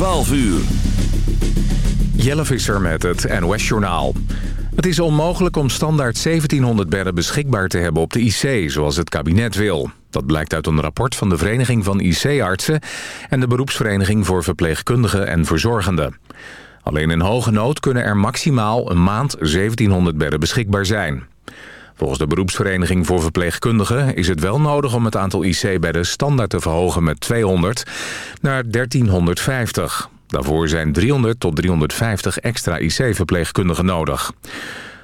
12 uur. Jelle Visser met het NOS-journaal. Het is onmogelijk om standaard 1700 bedden beschikbaar te hebben op de IC, zoals het kabinet wil. Dat blijkt uit een rapport van de Vereniging van IC-artsen... en de beroepsvereniging voor verpleegkundigen en verzorgenden. Alleen in hoge nood kunnen er maximaal een maand 1700 bedden beschikbaar zijn. Volgens de beroepsvereniging voor verpleegkundigen is het wel nodig om het aantal IC-bedden standaard te verhogen met 200 naar 1350. Daarvoor zijn 300 tot 350 extra IC-verpleegkundigen nodig.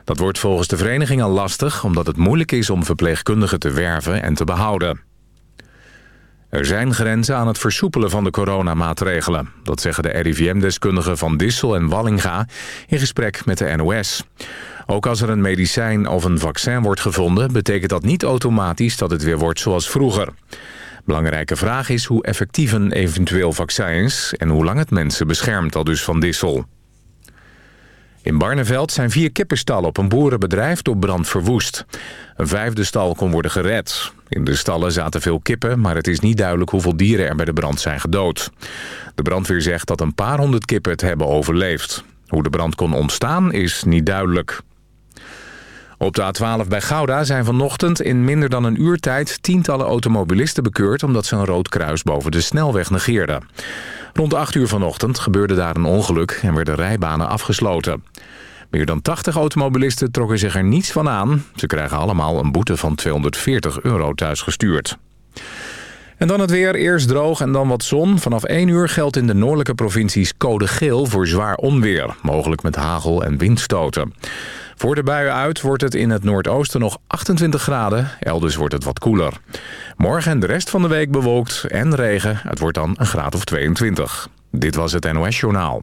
Dat wordt volgens de vereniging al lastig omdat het moeilijk is om verpleegkundigen te werven en te behouden. Er zijn grenzen aan het versoepelen van de coronamaatregelen. Dat zeggen de RIVM-deskundigen van Dissel en Wallinga in gesprek met de NOS. Ook als er een medicijn of een vaccin wordt gevonden... betekent dat niet automatisch dat het weer wordt zoals vroeger. Belangrijke vraag is hoe effectief een eventueel vaccin is... en hoe lang het mensen beschermt, al dus van Dissel. In Barneveld zijn vier kippenstallen op een boerenbedrijf door brand verwoest. Een vijfde stal kon worden gered. In de stallen zaten veel kippen, maar het is niet duidelijk hoeveel dieren er bij de brand zijn gedood. De brandweer zegt dat een paar honderd kippen het hebben overleefd. Hoe de brand kon ontstaan is niet duidelijk. Op de A12 bij Gouda zijn vanochtend in minder dan een uur tijd... tientallen automobilisten bekeurd omdat ze een rood kruis boven de snelweg negeerden. Rond 8 uur vanochtend gebeurde daar een ongeluk en werden rijbanen afgesloten. Meer dan 80 automobilisten trokken zich er niets van aan. Ze krijgen allemaal een boete van 240 euro thuisgestuurd. En dan het weer. Eerst droog en dan wat zon. Vanaf 1 uur geldt in de noordelijke provincies code geel voor zwaar onweer. Mogelijk met hagel en windstoten. Voor de buien uit wordt het in het noordoosten nog 28 graden. Elders wordt het wat koeler. Morgen en de rest van de week bewolkt en regen. Het wordt dan een graad of 22. Dit was het NOS Journaal.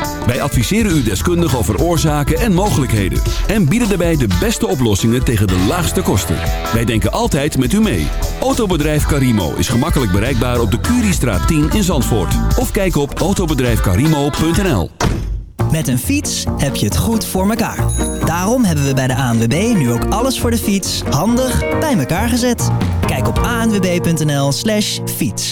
Wij adviseren u deskundig over oorzaken en mogelijkheden. En bieden daarbij de beste oplossingen tegen de laagste kosten. Wij denken altijd met u mee. Autobedrijf Carimo is gemakkelijk bereikbaar op de Curiestraat 10 in Zandvoort. Of kijk op autobedrijfcarimo.nl Met een fiets heb je het goed voor elkaar. Daarom hebben we bij de ANWB nu ook alles voor de fiets handig bij elkaar gezet. Kijk op anwb.nl slash fiets.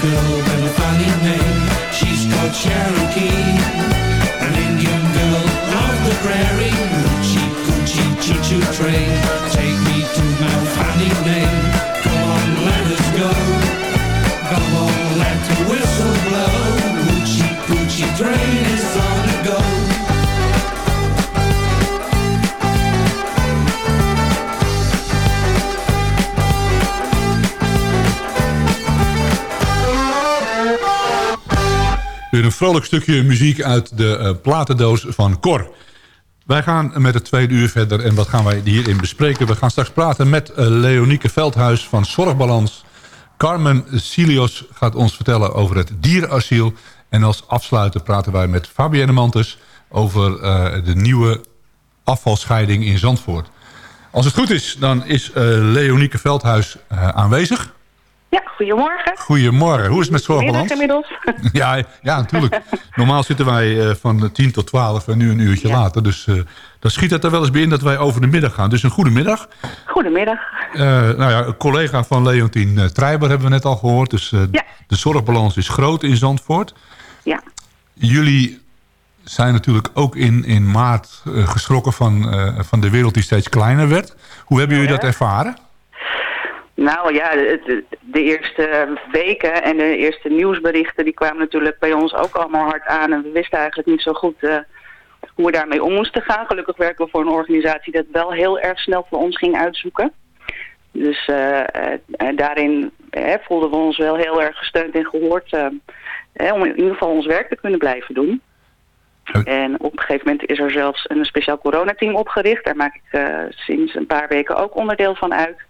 Girl with a funny name. She's called Cherokee. An Indian girl of the prairie. Hoochie coochie choo choo train. Vrolijk stukje muziek uit de eh, platendoos van Cor. Wij gaan met het tweede uur verder en wat gaan wij hierin bespreken? We gaan straks praten met eh, Leonieke Veldhuis van Zorgbalans. Carmen Silios gaat ons vertellen over het dierenasiel. En als afsluiter praten wij met Fabienne Mantes over eh, de nieuwe afvalscheiding in Zandvoort. Als het goed is, dan is Leonieke Veldhuis aanwezig. Ja, goedemorgen. Goedemorgen, hoe is het met Zorgbalans? inmiddels. Ja, ja, natuurlijk. Normaal zitten wij eh, van 10 tot 12 en nu een uurtje Ja. later. Dus eh, dan schiet het er wel eens bij in dat wij over de middag gaan. Dus een goede middag. Goedemiddag. Eh, nou ja, een collega van Leontien uh, Treiber hebben we net al gehoord. Dus eh, Ja. de zorgbalans is groot in Zandvoort. Ja. Jullie zijn natuurlijk ook in, in maart eh, geschrokken van, eh, van de wereld die steeds kleiner werd. Hoe hebben jullie dat ervaren? Nou ja, de, de eerste weken en de eerste nieuwsberichten... die kwamen natuurlijk bij ons ook allemaal hard aan. En we wisten eigenlijk niet zo goed eh, hoe we daarmee om moesten gaan. Gelukkig werken we voor een organisatie dat wel heel erg snel voor ons ging uitzoeken. Dus eh, eh, daarin voelden we ons wel heel erg gesteund en gehoord... eh, eh, om in ieder geval ons werk te kunnen blijven doen. En op een gegeven moment is er zelfs een speciaal coronateam opgericht. Daar maak ik sinds een paar weken ook onderdeel van uit.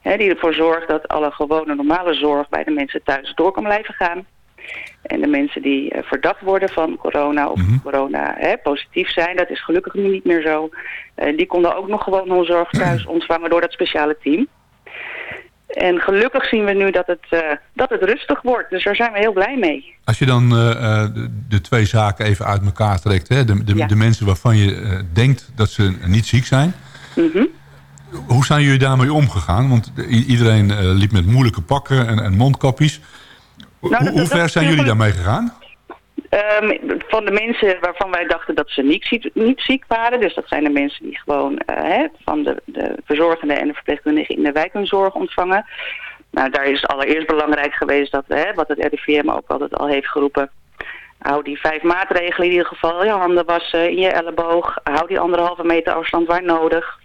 Hè, die ervoor zorgt dat alle gewone normale zorg bij de mensen thuis door kan blijven gaan. En de mensen die eh, verdacht worden van corona of corona hè, positief zijn, dat is gelukkig nu niet meer zo. Eh, die konden ook nog gewoon hun zorg thuis ontvangen door dat speciale team. En gelukkig zien we nu dat het, eh, dat het rustig wordt. Dus daar zijn we heel blij mee. Als je dan de, de twee zaken even uit elkaar trekt. Hè? De, de, Ja. de mensen waarvan je denkt dat ze niet ziek zijn. Mhm. Hoe zijn jullie daarmee omgegaan? Want iedereen eh, liep met moeilijke pakken en, en mondkapjes. Nou, hoe ver zijn jullie daarmee gegaan? Ehm, van de mensen waarvan wij dachten dat ze niet ziek, niet ziek waren. Dus dat zijn de mensen die gewoon eh, hè, van de, de verzorgende en de verpleegkundigen in de wijk hun zorg ontvangen. Nou, daar is allereerst belangrijk geweest dat, hè, wat het RIVM ook altijd al heeft geroepen. Hou die vijf maatregelen in ieder geval. Je handen wassen, in je elleboog. Hou die anderhalve meter afstand waar nodig.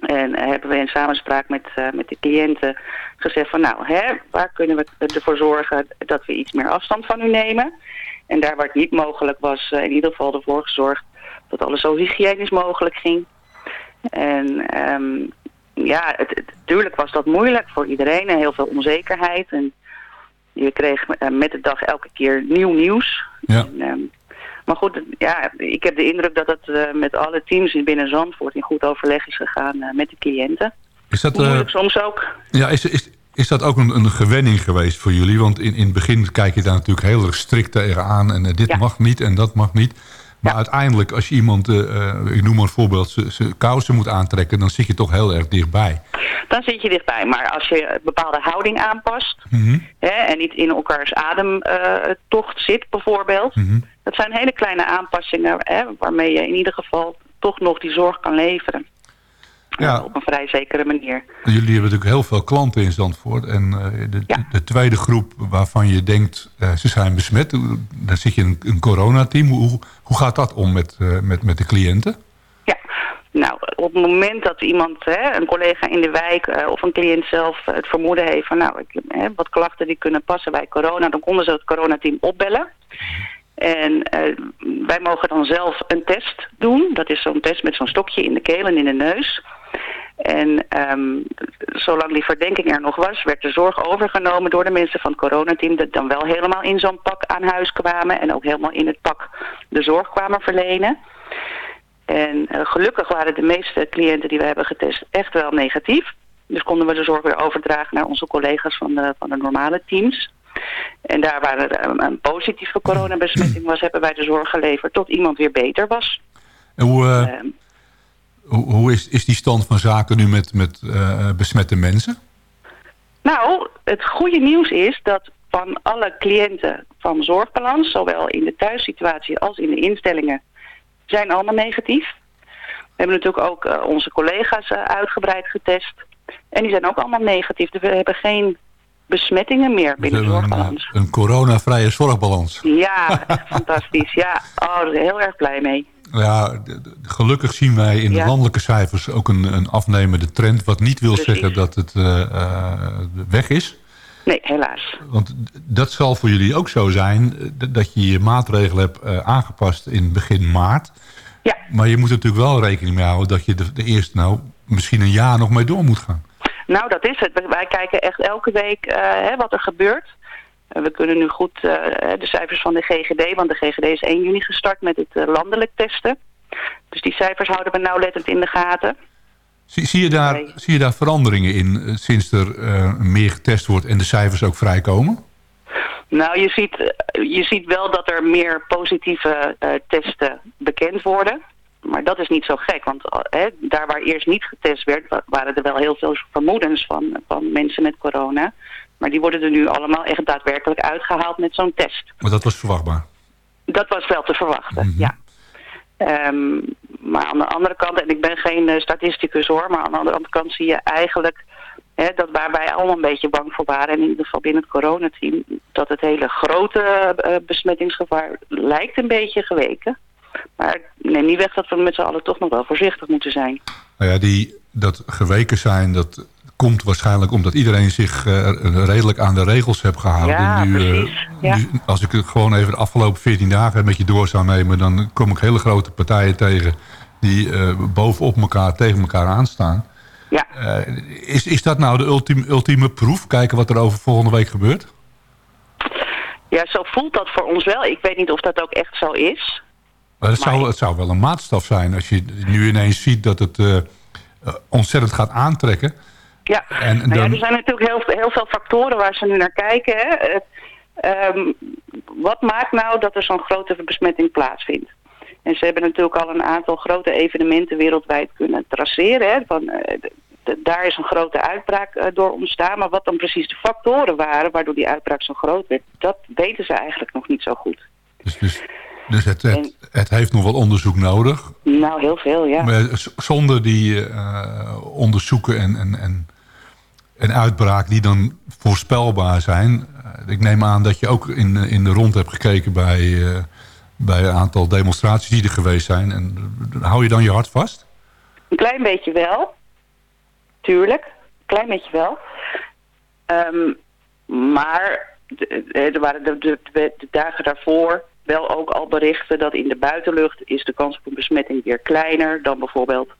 En hebben we in samenspraak met, eh, met de cliënten gezegd van nou, hè, waar kunnen we ervoor zorgen dat we iets meer afstand van u nemen. En daar waar het niet mogelijk was, eh, in ieder geval ervoor gezorgd dat alles zo hygiënisch mogelijk ging. En ehm, ja, het, natuurlijk was dat moeilijk voor iedereen en heel veel onzekerheid. En je kreeg eh, met de dag elke keer nieuw nieuws. Ja. En, ehm, maar goed, ja, ik heb de indruk dat het eh, met alle teams binnen Zandvoort in goed overleg is gegaan eh, met de cliënten. Is dat, eh, moeilijk soms ook. ja, is, is, is dat ook een, een gewenning geweest voor jullie? Want in, in het begin kijk je daar natuurlijk heel erg strikt tegenaan. En dit Ja. mag niet en dat mag niet. Maar Ja. uiteindelijk, als je iemand, eh, eh, ik noem maar een voorbeeld, zijn kousen moet aantrekken... dan zit je toch heel erg dichtbij. Dan zit je dichtbij. Maar als je een bepaalde houding aanpast... Mhm. hè, en niet in elkaars ademtocht zit bijvoorbeeld... Mhm. dat zijn hele kleine aanpassingen... Hè, waarmee je in ieder geval toch nog die zorg kan leveren. Ja. Eh, op een vrij zekere manier. Jullie hebben natuurlijk heel veel klanten in Zandvoort. En eh, de, Ja. de tweede groep waarvan je denkt eh, ze zijn besmet... daar zit je in een, een coronateam. Hoe, hoe gaat dat om met, met, met de cliënten? Ja, nou, op het moment dat iemand, hè, een collega in de wijk of een cliënt zelf het vermoeden heeft van nou, ik, hè, wat klachten die kunnen passen bij corona, dan konden ze het coronateam opbellen. En eh, wij mogen dan zelf een test doen. Dat is zo'n test met zo'n stokje in de keel en in de neus. En ehm, zolang die verdenking er nog was, werd de zorg overgenomen door de mensen van het coronateam... dat dan wel helemaal in zo'n pak aan huis kwamen... en ook helemaal in het pak de zorg kwamen verlenen. En eh, gelukkig waren de meeste cliënten die we hebben getest echt wel negatief. Dus konden we de zorg weer overdragen naar onze collega's van de, van de normale teams. En daar waar er een, een positieve coronabesmetting was, hebben wij de zorg geleverd tot iemand weer beter was. En hoe, eh, Ehm, hoe, hoe is, is die stand van zaken nu met, met eh, besmette mensen? Nou, het goede nieuws is dat van alle cliënten van Zorgbalans, zowel in de thuissituatie als in de instellingen, zijn allemaal negatief. We hebben natuurlijk ook eh, onze collega's uitgebreid getest. En die zijn ook allemaal negatief. Dus we hebben geen besmettingen meer binnen een, Zorgbalans. eh, een coronavrije zorgbalans. Ja, fantastisch. Ja, oh, daar ben ik heel erg blij mee. Ja, gelukkig zien wij in de landelijke cijfers ook een, een afnemende trend. Wat niet wil Precies. zeggen dat het eh, eh, weg is. Nee, helaas. Want dat zal voor jullie ook zo zijn. Dat je je maatregelen hebt aangepast in begin maart. Ja. Maar je moet er natuurlijk wel rekening mee houden dat je de, de eerste nou misschien een jaar nog mee door moet gaan. Nou, dat is het. Wij kijken echt elke week eh, hè, wat er gebeurt. Eh, we kunnen nu goed eh, de cijfers van de GGD, want de GGD is 1 juni gestart met het landelijk testen. Dus die cijfers houden we nauwlettend in de gaten. Zie, zie, je, daar, Nee. zie je daar veranderingen in sinds er meer getest wordt en de cijfers ook vrijkomen? Nou, je ziet, je ziet wel dat er meer positieve testen bekend worden. Maar dat is niet zo gek, want eh, hè, daar waar eerst niet getest werd, wa- waren er wel heel veel vermoedens van, van mensen met corona. Maar die worden er nu allemaal echt daadwerkelijk uitgehaald met zo'n test. Maar dat was verwachtbaar. Dat was wel te verwachten, Mhm. ja. Ehm, maar aan de andere kant, en ik ben geen eh, statisticus hoor, maar aan de andere kant zie je eigenlijk hè, dat waar wij allemaal een beetje bang voor waren, en in ieder geval binnen het coronateam, dat het hele grote eh, besmettingsgevaar lijkt een beetje geweken. Maar neem niet weg dat we met z'n allen toch nog wel voorzichtig moeten zijn. Nou ja, die, dat geweken zijn, dat komt waarschijnlijk omdat iedereen zich eh, redelijk aan de regels heeft gehouden. Ja, nu, eh, precies. Ja. nu- als ik het gewoon even de afgelopen 14 dagen met je door zou nemen, dan kom ik hele grote partijen tegen die eh, bovenop elkaar tegen elkaar aanstaan. Ja. Is, is dat nou de ultieme, ultieme proef? Kijken wat er over volgende week gebeurt? ja, zo voelt dat voor ons wel. Ik weet niet of dat ook echt zo is. Maar het, zou, het zou wel een maatstaf zijn als je nu ineens ziet dat het eh, eh, ontzettend gaat aantrekken. Ja, En nou ja, er zijn natuurlijk heel, heel veel factoren waar ze nu naar kijken. Hè. Ehm, wat maakt nou dat er zo'n grote besmetting plaatsvindt? En ze hebben natuurlijk al een aantal grote evenementen wereldwijd kunnen traceren. Hè. Van, eh, daar is een grote uitbraak door ontstaan. Maar wat dan precies de factoren waren waardoor die uitbraak zo groot werd... dat weten ze eigenlijk nog niet zo goed. Dus, dus, dus het, het, het heeft nog wel onderzoek nodig. Nou, heel veel, ja. Maar zonder die eh, onderzoeken en, en, en, en uitbraak die dan voorspelbaar zijn. Eh, ik neem aan dat je ook in, in de rond hebt gekeken bij, eh, bij een aantal demonstraties die er geweest zijn. En hou je dan je hart vast? Een klein beetje wel. Tuurlijk. Een klein beetje wel. Ehm, maar er waren de, de, de, de dagen daarvoor wel ook al berichten dat in de buitenlucht is de kans op een besmetting weer kleiner dan bijvoorbeeld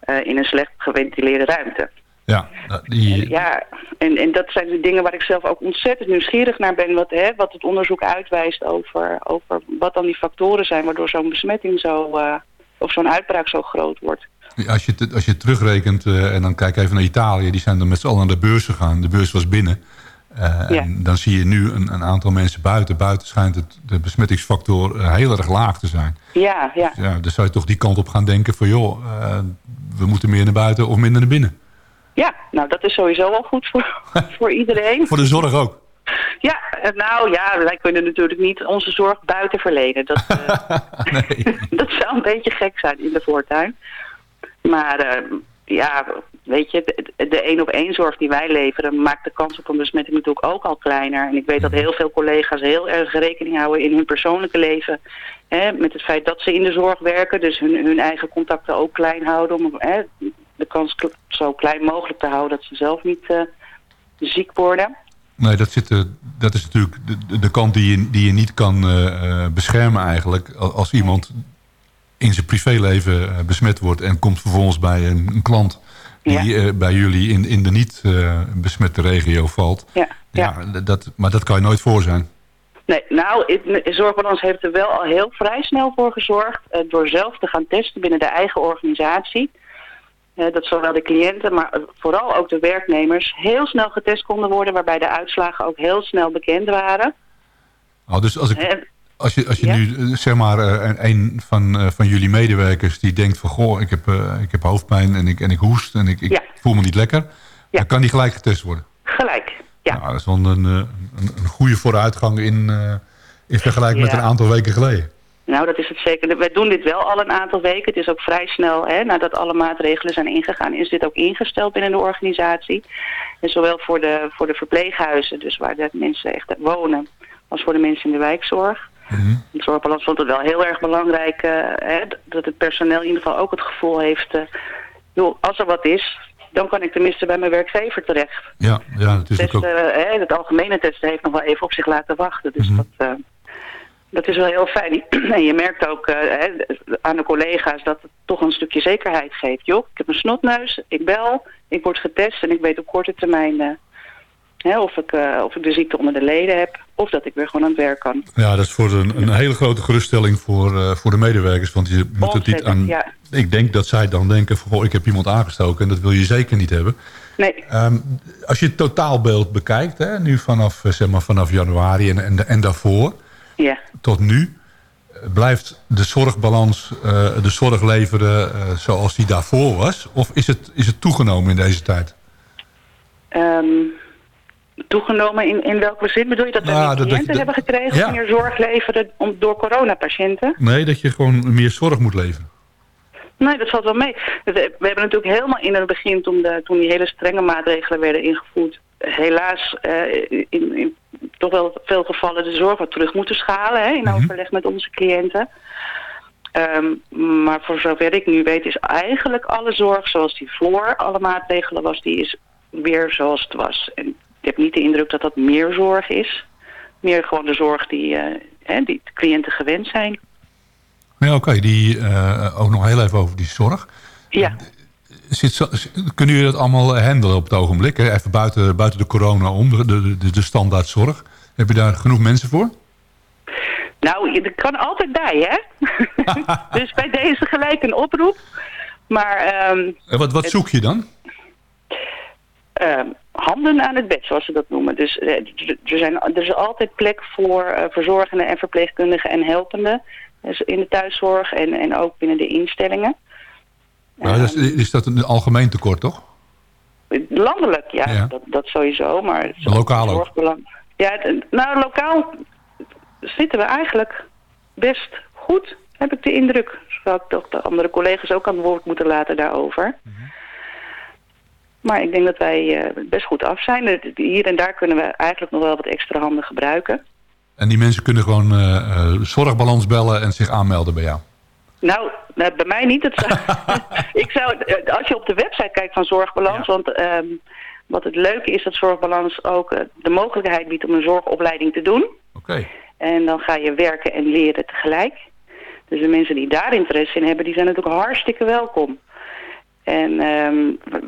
eh, in een slecht geventileerde ruimte. Ja, nou, die, Ja, en, en dat zijn de dingen waar ik zelf ook ontzettend nieuwsgierig naar ben. Wat, hè, wat het onderzoek uitwijst over, over wat dan die factoren zijn waardoor zo'n besmetting zo, eh, of zo'n uitbraak zo groot wordt. Als je, als je terugrekent eh, en dan kijk even naar Italië... die zijn dan met z'n allen naar de beurs gegaan. De beurs was binnen. Eh, Ja. En dan zie je nu een, een aantal mensen buiten. Buiten schijnt het, de besmettingsfactor eh, heel erg laag te zijn. Ja, ja. Ja, dan zou je toch die kant op gaan denken van... joh, eh, we moeten meer naar buiten of minder naar binnen. Ja, nou dat is sowieso wel goed voor, voor iedereen. Voor de zorg ook. Ja, nou ja, wij kunnen natuurlijk niet onze zorg buiten verlenen. Dat, Nee. dat zou een beetje gek zijn in de voortuin. Maar ja, weet je, de- één op één zorg die wij leveren maakt de kans op een besmetting natuurlijk ook al kleiner. En ik weet dat heel veel collega's heel erg rekening houden in hun persoonlijke leven. Hè, met het feit dat ze in de zorg werken, dus hun, hun eigen contacten ook klein houden. Om hè, de kans zo klein mogelijk te houden dat ze zelf niet eh, ziek worden. Nee, dat, zit, dat is natuurlijk de, kant die je, die je niet kan eh, eh, beschermen eigenlijk. Al- Als iemand in zijn privéleven eh, besmet wordt... en komt vervolgens bij een, een klant die Ja. eh, bij jullie in, in de niet eh, besmette regio valt. Ja, ja. Ja, dat, maar dat kan je nooit voor zijn. Nee, nou, Zorgbalans heeft er wel al heel vrij snel voor gezorgd... door zelf te gaan testen binnen de eigen organisatie. Dat zowel de cliënten, maar vooral ook de werknemers... heel snel getest konden worden... waarbij de uitslagen ook heel snel bekend waren. Oh, dus als, ik, als je, als je Ja? nu, eh, zeg maar, eh, een, van, eh, van jullie medewerkers die denkt van... goh, ik heb, eh, ik heb hoofdpijn en ik, en ik hoest en ik, ik Ja. voel me niet lekker... dan kan die gelijk getest worden. gelijk, ja. Nou, dat is wel een, een, een goede vooruitgang in, in vergelijking met een aantal weken geleden. Nou, dat is het zeker. Wij doen dit wel al een aantal weken. Het is ook vrij snel, hè, nadat alle maatregelen zijn ingegaan, is dit ook ingesteld binnen de organisatie. En zowel voor de, voor de verpleeghuizen, dus waar de mensen echt wonen, als voor de mensen in de wijkzorg. De zorgbalans vond het wel heel erg belangrijk eh, hè, dat het personeel in ieder geval ook het gevoel heeft, eh, joh, als er wat is, dan kan ik tenminste bij mijn werkgever terecht. Ja, ja het is ook... Testen, hè, het algemene testen heeft nog wel even op zich laten wachten. Dus dat, eh, dat is wel heel fijn. En je merkt ook eh, hè, aan de collega's dat het toch een stukje zekerheid geeft. Joh, ik heb een snotneus, ik bel, ik word getest en ik weet op korte termijn eh, hè, of, ik, eh, of ik de ziekte onder de leden heb. Of dat ik weer gewoon aan het werk kan. Ja, dat is voor een, een hele grote geruststelling voor, eh, voor de medewerkers. Want je moet het niet aan... ja. Ik denk dat zij dan denken van, goh, ik heb iemand aangestoken... en dat wil je zeker niet hebben. Nee, Ehm, als je het totaalbeeld bekijkt, hè, nu vanaf, eh, zeg maar, vanaf januari en, en, en daarvoor... ja. tot nu eh, blijft de zorgbalans, de zorg leveren zoals die daarvoor was? Of is het, is het toegenomen in deze tijd? Ehm, toegenomen in, in welke zin bedoel je dat we meer cliënten dat- hebben gekregen, ja. meer zorg leveren om, door coronapatiënten? Nee, dat je gewoon meer zorg moet leveren. Nee, dat valt wel mee. We, we hebben natuurlijk helemaal in het begin, toen, de, toen die hele strenge maatregelen werden ingevoerd, helaas eh, in, in toch wel veel gevallen de zorg wat terug moeten schalen hè, in overleg met onze cliënten. Ehm, maar voor zover ik nu weet is eigenlijk alle zorg zoals die voor alle maatregelen was, die is weer zoals het was. En ik heb niet de indruk dat dat meer zorg is. Meer gewoon de zorg die, eh, hè, die de cliënten gewend zijn. Ja, oké. Die eh, ook nog heel even over die zorg. Ja. Zit zo, kunnen jullie dat allemaal handelen op het ogenblik? Hè? Even buiten, buiten de corona om, de, de, de, standaardzorg. Heb je daar genoeg mensen voor? Nou, je- er kan altijd bij, hè? dus bij deze gelijk een oproep. Maar ehm, En wat, wat zoek je dan? ehm, handen aan het bed, zoals ze dat noemen. Dus eh, er, zijn, er is altijd plek voor eh, verzorgenden en verpleegkundigen en helpenden. Dus in de thuiszorg en, en ook binnen de instellingen. Nou, is, is dat een algemeen tekort, toch? Landelijk, ja, Ja. Dat, dat sowieso. Maar het is Lokaal ook? zorgbelang. Ja, het- nou, lokaal zitten we eigenlijk best goed, heb ik de indruk. Zou ik toch de andere collega's ook aan het woord moeten laten daarover. Maar ik denk dat wij eh, best goed af zijn. Hier en daar kunnen we eigenlijk nog wel wat extra handen gebruiken. En die mensen kunnen gewoon eh, eh, zorgbalans bellen en zich aanmelden bij jou. Nou, bij mij niet. Het zou, ik zou, als je op de website kijkt van Zorgbalans, want ehm, wat het leuke is dat Zorgbalans ook de mogelijkheid biedt om een zorgopleiding te doen. Oké. En dan ga je werken en leren tegelijk. Dus de mensen die daar interesse in hebben, die zijn natuurlijk hartstikke welkom. En ehm,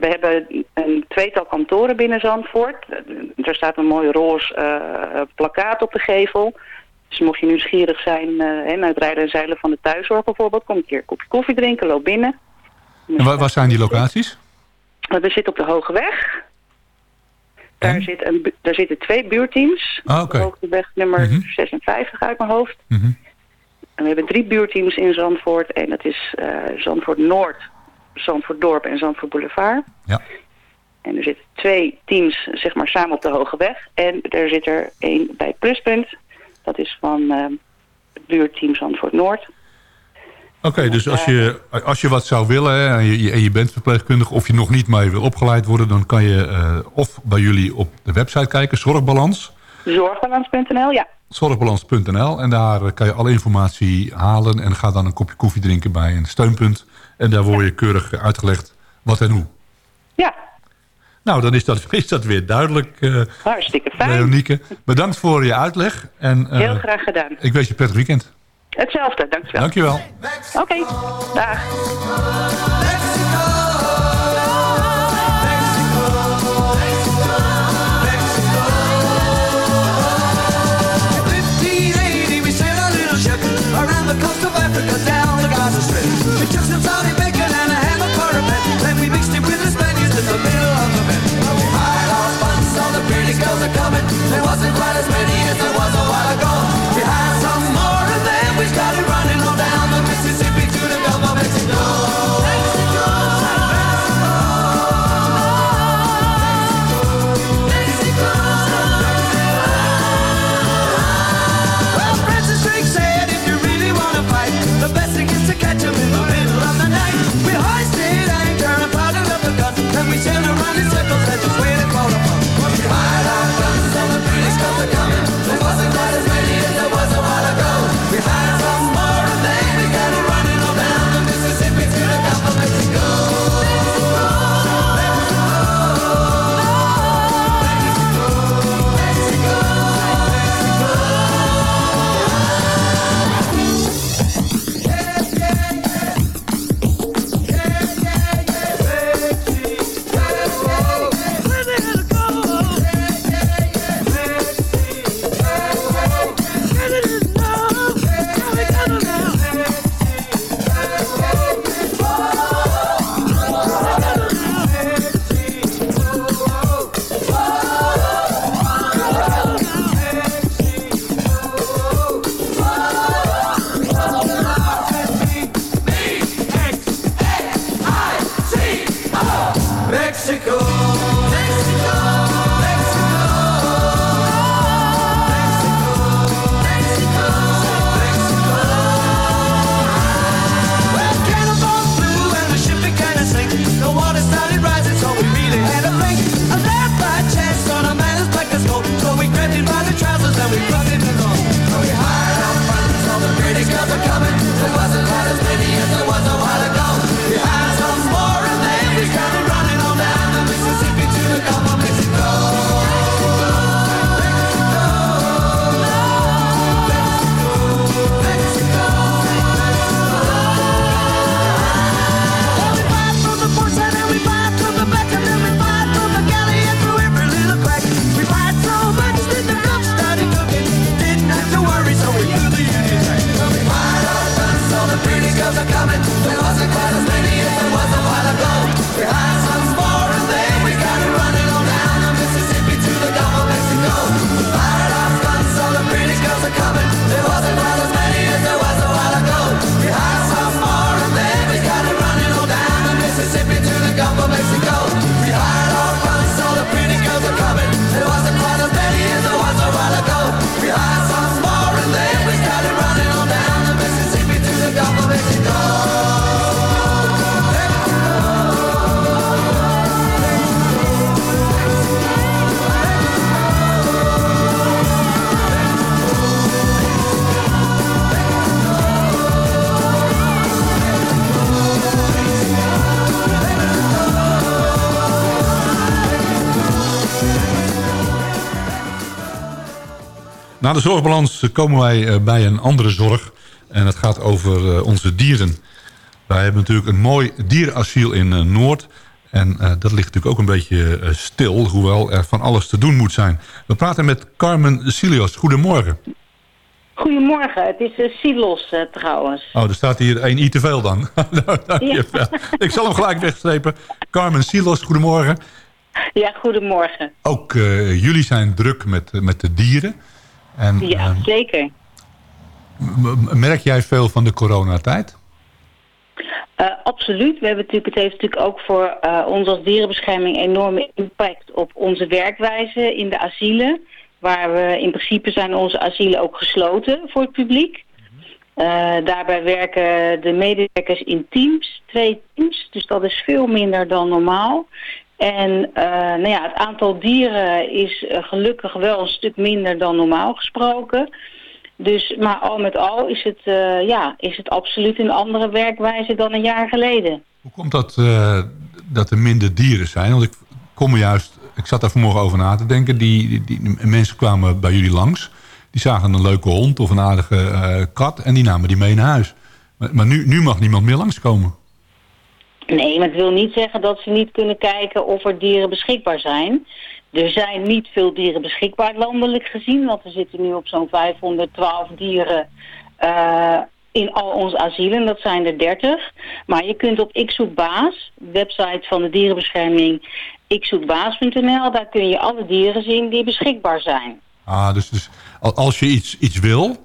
we hebben een tweetal kantoren binnen Zandvoort. Er staat een mooi roze eh, plakkaat op de gevel. Dus mocht je nieuwsgierig zijn uh, naar het rijden en zeilen van de thuiszorg bijvoorbeeld... kom een keer een kopje koffie drinken, loop binnen. En waar, waar zijn die locaties? We zitten op de Hoge Weg. Daar, zit een, daar zitten twee buurteams. Ah, oké. De Hoogteweg nummer Mhm. 56 uit mijn hoofd. Mhm. En we hebben drie buurteams in Zandvoort. En dat is eh, Zandvoort Noord, Zandvoort Dorp en Zandvoort Boulevard. Ja. En er zitten twee teams zeg maar samen op de Hoge Weg. En er zit er één bij Pluspunt. Dat is van eh, het buurteam Zandvoort Noord. Oké, dus als je, als je wat zou willen hè, en, je, en je bent verpleegkundige... of je nog niet mee wil opgeleid worden... dan kan je eh, of bij jullie op de website kijken, Zorgbalans... Zorgbalans.nl, ja. zorgbalans.nl. En daar eh, kan je alle informatie halen... en ga dan een kopje koffie drinken bij een steunpunt. En daar word je keurig uitgelegd wat en hoe. Ja, Nou, dan is dat, is dat weer duidelijk, eh hartstikke fijn. Leonieke. Bedankt voor je uitleg. En eh, Heel graag gedaan. ik wens je een prettig weekend. Hetzelfde, dankjewel. Dankjewel. Oké, dag. De zorgbalans komen wij eh, bij een andere zorg. En het gaat over eh, onze dieren. Wij hebben natuurlijk een mooi dierenasiel in eh, Noord. En dat ligt natuurlijk ook een beetje stil, hoewel er van alles te doen moet zijn. We praten met Carmen Silios. Goedemorgen. Goedemorgen, het is uh, Silos trouwens. Oh, er staat hier één i te veel dan. Nou, dankjewel. Ik zal hem gelijk wegstrepen. Carmen Silos, goedemorgen. Ja, goedemorgen. Ook jullie zijn druk met, met de dieren. En, Ja, eh, zeker. merk jij veel van de coronatijd? Eh, absoluut. We hebben natuurlijk, het heeft natuurlijk ook voor eh, ons als dierenbescherming enorme impact op onze werkwijze in de asielen. Waar we in principe zijn onze asielen ook gesloten voor het publiek. Eh, daarbij werken de medewerkers in teams, twee teams. Dus dat is veel minder dan normaal. En eh, nou ja, het aantal dieren is eh, gelukkig wel een stuk minder dan normaal gesproken. Dus, maar al met al is het, eh, ja, is het absoluut een andere werkwijze dan een jaar geleden. Hoe komt dat dat er minder dieren zijn? Want ik kom juist, ik zat daar vanmorgen over na te denken. Die, die, mensen kwamen bij jullie langs. Die zagen een leuke hond of een aardige kat en die namen die mee naar huis. Maar, maar nu, nu mag niemand meer langskomen. Nee, maar het wil niet zeggen dat ze niet kunnen kijken of er dieren beschikbaar zijn. Er zijn niet veel dieren beschikbaar landelijk gezien, want we zitten nu op zo'n 512 dieren eh, in al onze asielen. Dat zijn er 30. Maar je kunt op ikzoekbaas, website van de dierenbescherming, ikzoekbaas.nl, daar kun je alle dieren zien die beschikbaar zijn. Ah, dus, dus al- als je iets, iets wil,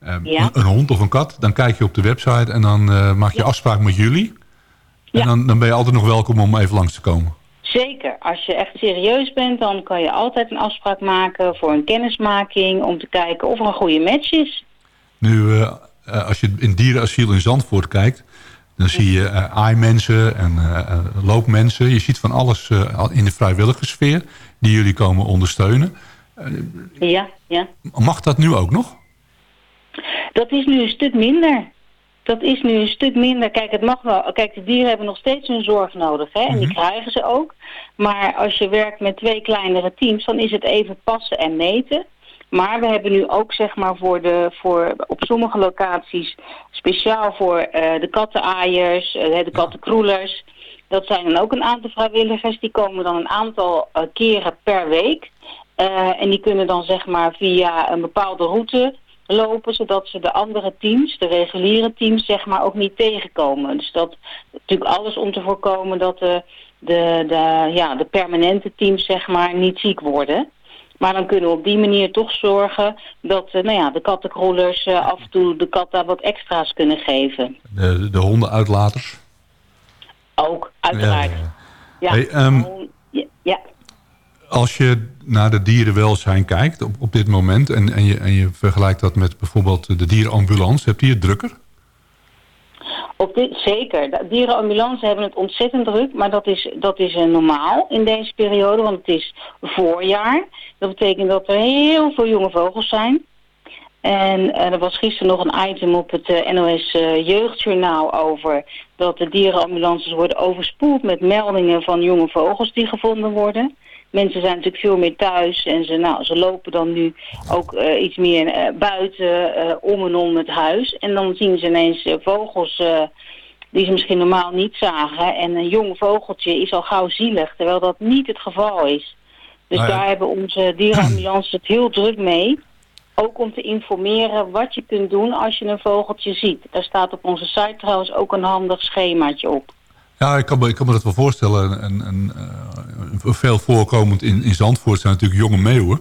eh, Ja. een, een hond of een kat, dan kijk je op de website en dan eh, maak je afspraak met jullie. En Ja. dan, dan ben je altijd nog welkom om even langs te komen. Zeker. Als je echt serieus bent, dan kan je altijd een afspraak maken voor een kennismaking om te kijken of er een goede match is. Nu, eh, eh, als je in dierenasiel in Zandvoort kijkt... dan zie je eh aaimensen en loopmensen. Je ziet van alles al in de vrijwilligersfeer die jullie komen ondersteunen. Ja, ja. Mag dat nu ook nog? Dat is nu een stuk minder. Dat is nu een stuk minder. Kijk, het mag wel. Kijk, de dieren hebben nog steeds hun zorg nodig, hè? En die krijgen ze ook. Maar als je werkt met twee kleinere teams, dan is het even passen en meten. Maar we hebben nu ook, zeg maar, voor de, voor, op sommige locaties speciaal voor eh, de kattenaaiers, eh, de kattenkroelers. Dat zijn dan ook een aantal vrijwilligers. Die komen dan een aantal eh, keren per week. En die kunnen dan zeg maar via een bepaalde route lopen, zodat ze de andere teams, de reguliere teams, zeg maar ook niet tegenkomen. Dus dat natuurlijk alles om te voorkomen dat de, de, de, ja, de permanente teams zeg maar niet ziek worden. Maar dan kunnen we op die manier toch zorgen dat eh, nou ja, de kattenkrollers eh, af en toe de katten wat extra's kunnen geven. De, de hondenuitlaters? Ook, uiteraard. Ja, ja, ja. Ja, Hey, ehm, Als je naar de dierenwelzijn kijkt op, op dit moment... En, en, je, en je vergelijkt dat met bijvoorbeeld de dierenambulance... hebt die het drukker? Op dit, zeker. Dierenambulance hebben het ontzettend druk, maar dat is, dat is uh, normaal in deze periode, want het is voorjaar. Dat betekent dat er heel veel jonge vogels zijn. En uh, er was gisteren nog een item op het uh, NOS Jeugdjournaal over dat de dierenambulances worden overspoeld met meldingen van jonge vogels die gevonden worden mensen zijn natuurlijk veel meer thuis en ze, nou, ze lopen dan nu ook uh, iets meer uh, buiten uh, om en om het huis. En dan zien ze ineens vogels die ze misschien normaal niet zagen. En een jong vogeltje is al gauw zielig, terwijl dat niet het geval is. Dus Nou ja. daar hebben onze dierenambulances het heel druk mee. Ook om te informeren wat je kunt doen als je een vogeltje ziet. Daar staat op onze site trouwens ook een handig schemaatje op. Ja, ik kan me, ik kan me dat wel voorstellen. En, en, eh, veel voorkomend in, in Zandvoort zijn natuurlijk jonge meeuwen.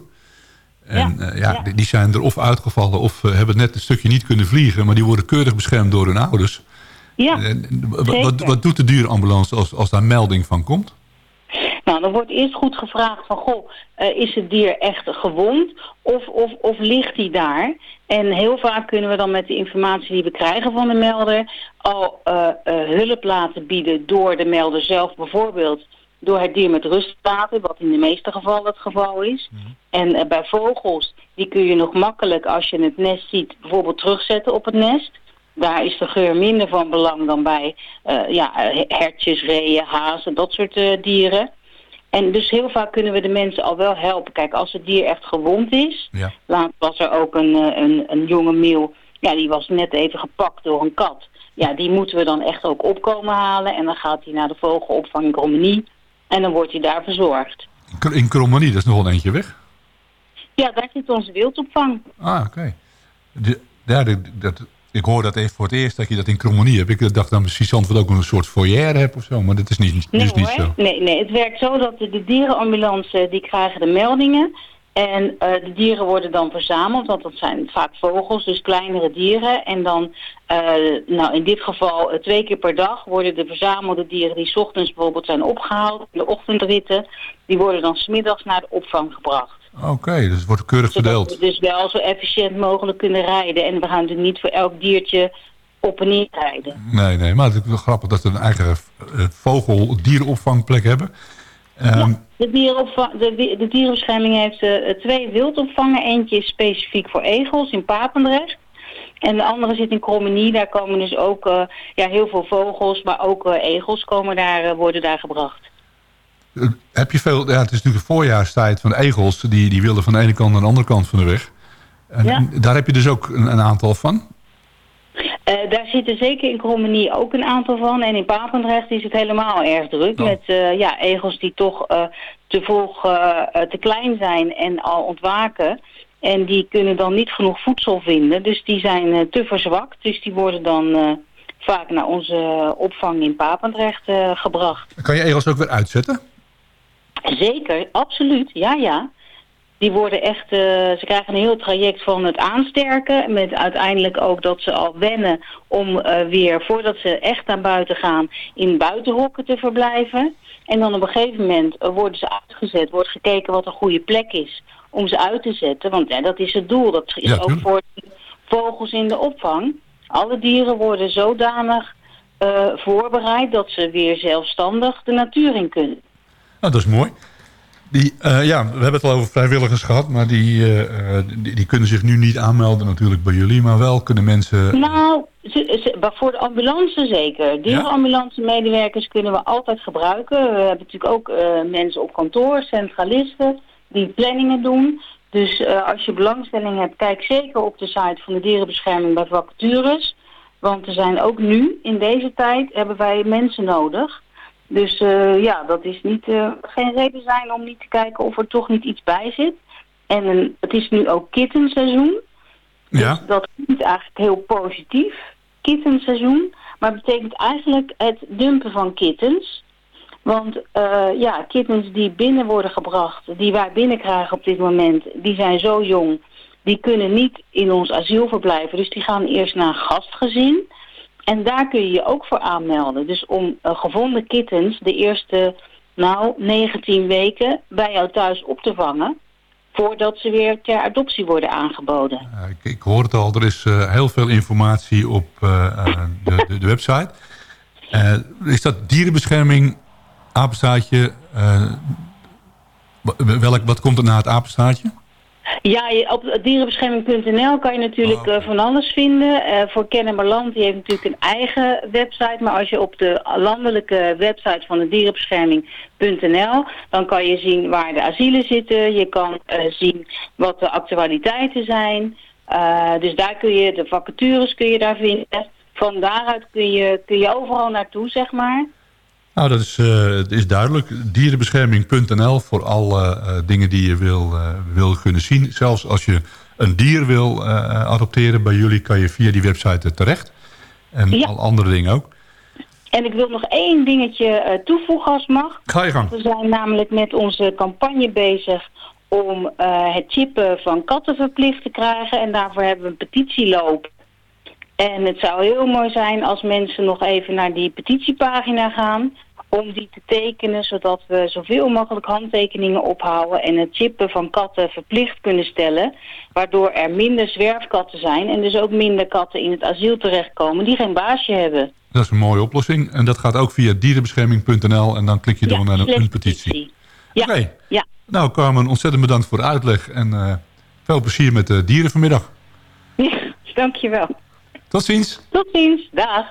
En Ja, ja, ja, ja. Die, die zijn er of uitgevallen of eh, hebben net een stukje niet kunnen vliegen. Maar die worden keurig beschermd door hun ouders. Ja, En, wat, wat doet de dierenambulance als, als daar melding van komt? Nou, dan wordt eerst goed gevraagd van, goh, eh, is het dier echt gewond of, of, of ligt hij daar? En heel vaak kunnen we dan met de informatie die we krijgen van de melder al eh, eh, hulp laten bieden door de melder zelf bijvoorbeeld door het dier met rust te laten, wat in de meeste gevallen het geval is. En eh, bij vogels, die kun je nog makkelijk als je het nest ziet bijvoorbeeld terugzetten op het nest. Daar is de geur minder van belang dan bij ja, hertjes, reeën, hazen, dat soort dieren. En dus heel vaak kunnen we de mensen al wel helpen. Kijk, als het dier echt gewond is... Ja. Laatst was er ook een, eh, een, een jonge meeuw... Ja, die was net even gepakt door een kat. Ja, die moeten we dan echt ook opkomen halen. En dan gaat hij naar de vogelopvang in Cromenie. En dan wordt hij daar verzorgd. In Kro- In Krommenie, dat is nog wel een eentje weg. Ja, daar zit onze wildopvang. Ah, oké. De- Ja, de- dat, ik hoor dat even voor het eerst dat je dat in Krommenie hebt. Ik dacht dan precies Zandvoort ook een soort foyer hebt of zo. Maar dat is niet, Nee dus niet hoor. zo. Nee, nee, het werkt zo dat de, de dierenambulance, die krijgen de meldingen. En eh, de dieren worden dan verzameld, want dat zijn vaak vogels, dus kleinere dieren. En dan, eh, nou in dit geval eh, twee keer per dag, worden de verzamelde dieren die 's ochtends bijvoorbeeld zijn opgehaald, in de ochtendritten, die worden dan smiddags naar de opvang gebracht. Oké, dus het wordt keurig Zodat verdeeld. we dus wel zo efficiënt mogelijk kunnen rijden. En we gaan natuurlijk niet voor elk diertje op en neer rijden. Nee, nee, maar het is wel grappig dat ze een eigen eh, vogel-dierenopvangplek hebben. Ehm, De, dierenopvang, de, de dierenbescherming heeft eh, twee wildopvangen. Eentje is specifiek voor egels in Papendrecht. En de andere zit in Krommenie. Daar komen dus ook eh, ja, heel veel vogels, maar ook egels komen daar, worden daar gebracht. Eh, heb je veel, ja, het is natuurlijk de voorjaarstijd van egels. Die, die willen van de ene kant naar de andere kant van de weg. En Ja. daar heb je dus ook een, een aantal van. Eh, daar zitten zeker in Krommenie ook een aantal van. En in Papendrecht is het helemaal erg druk. Oh. Met eh, ja, egels die toch te vroeg te klein zijn en al ontwaken. En die kunnen dan niet genoeg voedsel vinden. Dus die zijn te verzwakt. Dus die worden dan vaak naar onze opvang in Papendrecht gebracht. Kan je egels ook weer uitzetten? Zeker, absoluut. Ja, ja. Die worden echt, eh, ze krijgen een heel traject van het aansterken. Met uiteindelijk ook dat ze al wennen om eh, weer, voordat ze echt naar buiten gaan, in buitenhokken te verblijven. En dan op een gegeven moment eh, worden ze uitgezet, wordt gekeken wat een goede plek is om ze uit te zetten. Want ja, dat is het doel. Dat is Ja, ook voor de vogels in de opvang. Alle dieren worden zodanig voorbereid dat ze weer zelfstandig de natuur in kunnen. Nou, dat is mooi. Die, eh, ja, we hebben het al over vrijwilligers gehad, maar die, eh, eh, die, die kunnen zich nu niet aanmelden natuurlijk bij jullie, maar wel kunnen mensen... Nou, ze, ze- maar voor de ambulance zeker. Dierenambulance medewerkers kunnen we altijd gebruiken. We hebben natuurlijk ook mensen op kantoor, centralisten, die planningen doen. Dus als je belangstelling hebt, kijk zeker op de site van de dierenbescherming bij vacatures. Want er zijn ook nu, in deze tijd, hebben wij mensen nodig. Dus eh, ja, dat is niet, eh, geen reden zijn om niet te kijken of er toch niet iets bij zit. En een- het is nu ook kittenseizoen. Ja, Dat klinkt eigenlijk heel positief, kittenseizoen. Maar betekent eigenlijk het dumpen van kittens. Want eh, ja, kittens die binnen worden gebracht, die wij binnenkrijgen op dit moment, die zijn zo jong. Die kunnen niet in ons asiel verblijven. Dus die gaan eerst naar een gastgezin. En daar kun je je ook voor aanmelden. Dus om eh, gevonden kittens de eerste nou 19 weken bij jou thuis op te vangen voordat ze weer ter adoptie worden aangeboden. Ik, hoor het al, er is eh, heel veel informatie op eh, de, de, de website. Is dat dierenbescherming, apenstaartje... welk, wat komt er na het apenstaartje? Ja, op dierenbescherming.nl kan je natuurlijk Oh, eh, van alles vinden. Eh, voor Kennemerland, die heeft natuurlijk een eigen website. Maar als je op de landelijke website van de dierenbescherming.nl... dan kan je zien waar de asielen zitten. Je kan eh, zien wat de actualiteiten zijn. Dus daar kun je, de vacatures kun je daar vinden. Van daaruit kun je, kun je overal naartoe, zeg maar. Nou, dat is, het is duidelijk. Dierenbescherming.nl voor alle eh, dingen die je wil, eh, wil kunnen zien. Zelfs als je een dier wil adopteren bij jullie... kan je via die website terecht. En Ja. al andere dingen ook. En ik wil nog één dingetje toevoegen als mag. Ga je gang. We zijn namelijk met onze campagne bezig om het chippen van katten verplicht te krijgen. En daarvoor hebben we een petitie lopen. En het zou heel mooi zijn als mensen nog even naar die petitiepagina gaan om die te tekenen, zodat we zoveel mogelijk handtekeningen ophouden en het chippen van katten verplicht kunnen stellen, waardoor er minder zwerfkatten zijn en dus ook minder katten in het asiel terechtkomen die geen baasje hebben. Dat is een mooie oplossing. En dat gaat ook via dierenbescherming.nl. En dan klik je door naar een, een petitie. Ja, Oké. ja. Nou Carmen, ontzettend bedankt voor de uitleg. En eh, veel plezier met de dieren vanmiddag. ja, dankjewel. Tot ziens. Tot ziens, dag.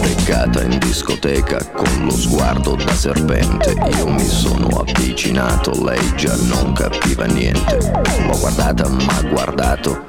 beccata in discoteca con lo sguardo da serpente. Io mi sono avvicinato, lei già non capiva niente. L'ho guardata, ma guardato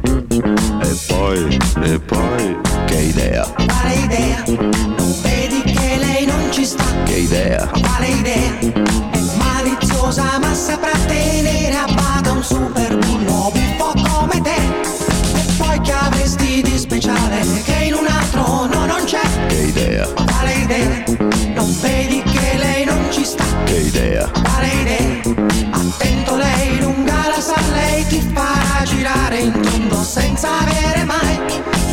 E poi, e poi, che idea, Quale idea? Non vedi che lei non ci sta? che idea, Quale idea? È maliziosa ma saprà tenere a bada un super senza avere mai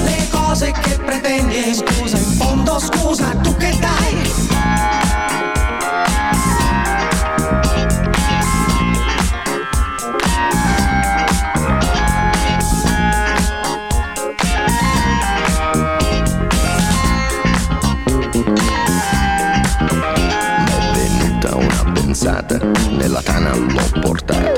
le cose che pretendi. Scusa, in fondo scusa, tu che dai? nella tana l'ho portata,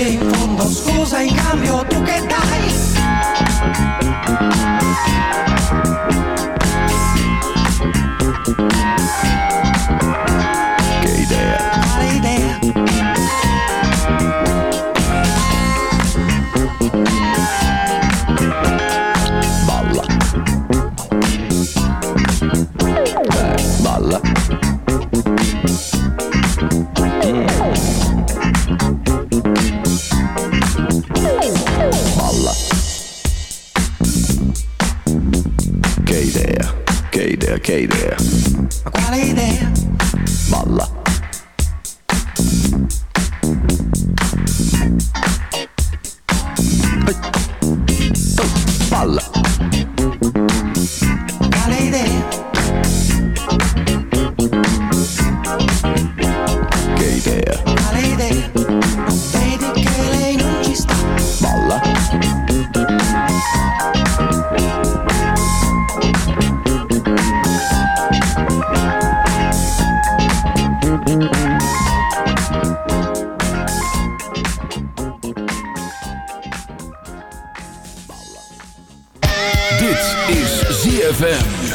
In fondo. Scusa in cambio tu che dai? ZFM.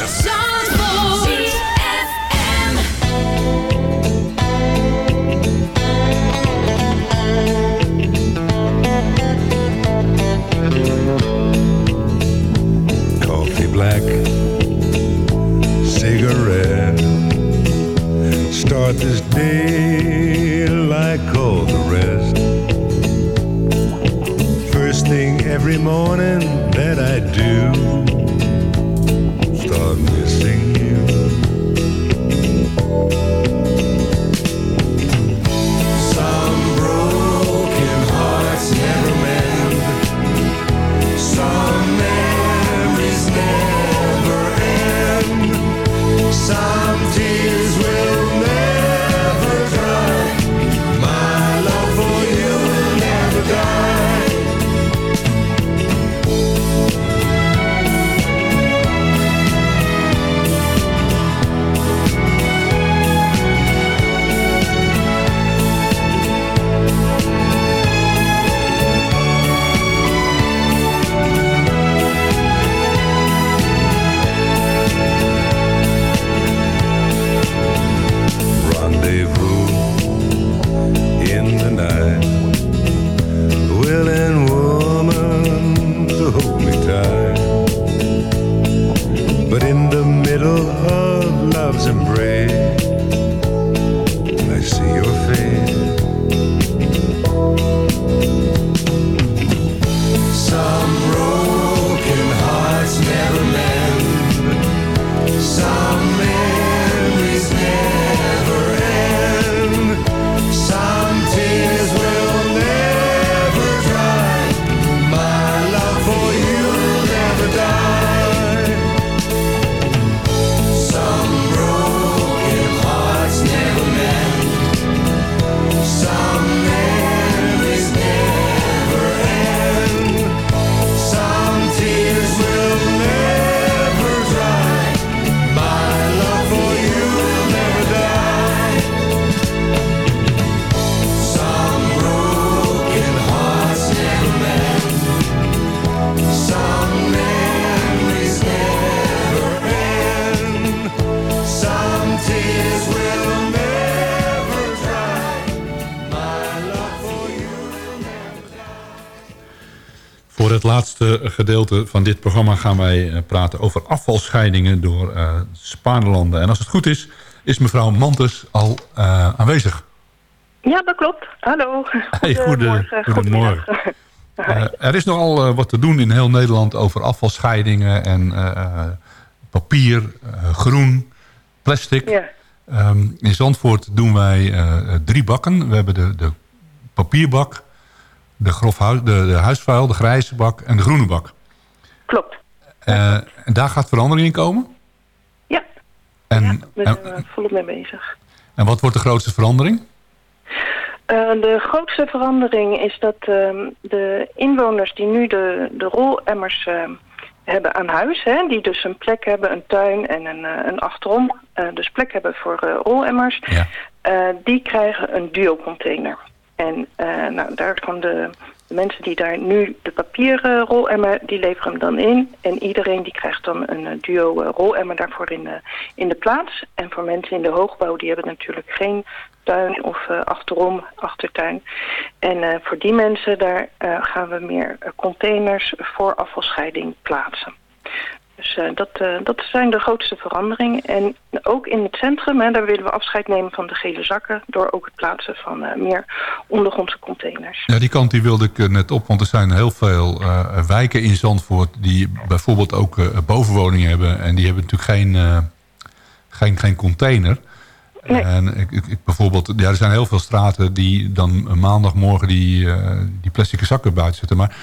Gedeelte van dit programma gaan wij eh, praten over afvalscheidingen door eh Spaarlanden. En als het goed is, is mevrouw Mantes al eh, aanwezig. Ja, dat klopt. Hallo. Hey, goede- goedemorgen. Eh, er is nogal wat te doen in heel Nederland over afvalscheidingen en papier, groen, plastic. Ja. Ehm, in Zandvoort doen wij drie bakken. We hebben de, de papierbak, de, grof huis, de, de huisvuil, de grijze bak en de groene bak. Klopt. Eh, en daar gaat verandering in komen? Ja. En, We en, zijn er volop mee bezig. en wat wordt de grootste verandering? Eh, de grootste verandering is dat ehm, de inwoners die nu de, de rolemmers ehm, hebben aan huis, hè, die dus een plek hebben, een tuin en een, eh, een achterom, dus plek hebben voor rolemmers, eh, die krijgen een duo-container. En eh, nou, daar de, de mensen die daar nu de papieren rolemmer, die leveren hem dan in. En iedereen die krijgt dan een eh, duo eh, rolemmer daarvoor in in de plaats. En voor mensen in de hoogbouw, die hebben natuurlijk geen tuin of achterom, achtertuin. En voor die mensen, daar gaan we meer containers voor afvalscheiding plaatsen. Dus eh, dat, eh, dat zijn de grootste veranderingen. En ook in het centrum, hè, daar willen we afscheid nemen van de gele zakken... door ook het plaatsen van eh, meer ondergrondse containers. Ja, die kant die wilde ik net op, want er zijn heel veel wijken in Zandvoort... die bijvoorbeeld ook bovenwoningen hebben. En die hebben natuurlijk geen, geen, geen container. En ik, ik, bijvoorbeeld, ja, er zijn heel veel straten die dan maandagmorgen die, die plastic zakken buiten zetten. Maar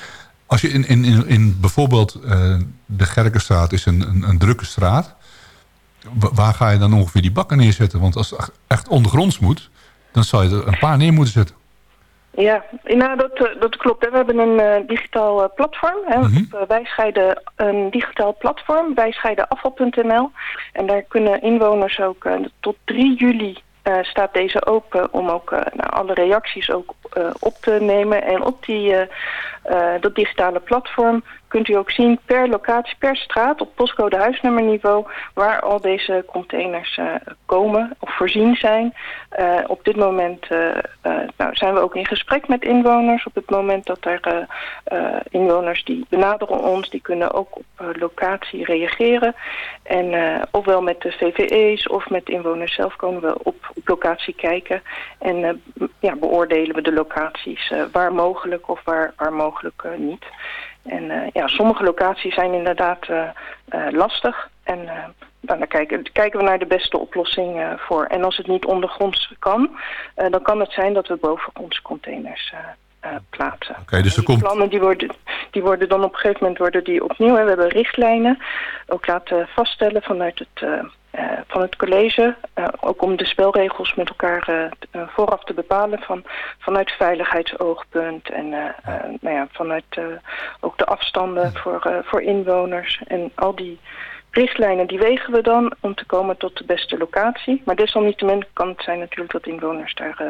als je in, in, in, in bijvoorbeeld eh, de Gerkenstraat is een, een, een drukke straat. wa- Waar ga je dan ongeveer die bakken neerzetten? Want als het echt ondergronds moet, dan zou je er een paar neer moeten zetten. Ja, nou, dat, eh, dat klopt. hè. We hebben een eh, digitaal platform. Hè. Mhm. Op, wij scheiden een digitaal platform, wij scheiden afval.nl. En daar kunnen inwoners ook tot 3 juli staat deze open om ook eh, nou, alle reacties ook op te nemen. En op die, eh, eh, dat digitale platform kunt u ook zien per locatie, per straat, op postcode huisnummerniveau, waar al deze containers eh, komen of voorzien zijn. Eh, op dit moment eh, eh, nou, zijn we ook in gesprek met inwoners. Op het moment dat er eh, eh, inwoners die benaderen ons, die kunnen ook op eh, locatie reageren. En eh, ofwel met de VVE's of met inwoners zelf komen we op, op locatie kijken. En eh, ja, beoordelen we de locaties eh, waar mogelijk of waar, waar mogelijk eh, niet. En eh, ja, sommige locaties zijn inderdaad lastig. En dan kijken, kijken we naar de beste oplossing voor. En als het niet ondergronds kan, dan kan het zijn dat we bovengrondse containers plaatsen. Oké, dus Die komt... plannen die worden, die worden dan op een gegeven moment worden die opnieuw. Hè, we hebben richtlijnen ook laten vaststellen vanuit het, van het college. eh, ook om de spelregels met elkaar eh, eh, vooraf te bepalen van, vanuit veiligheidsoogpunt. En eh, eh, nou ja, vanuit eh, ook de afstanden voor, eh, voor inwoners. En al die richtlijnen die wegen we dan om te komen tot de beste locatie. Maar desalniettemin kan het zijn natuurlijk dat inwoners daar eh,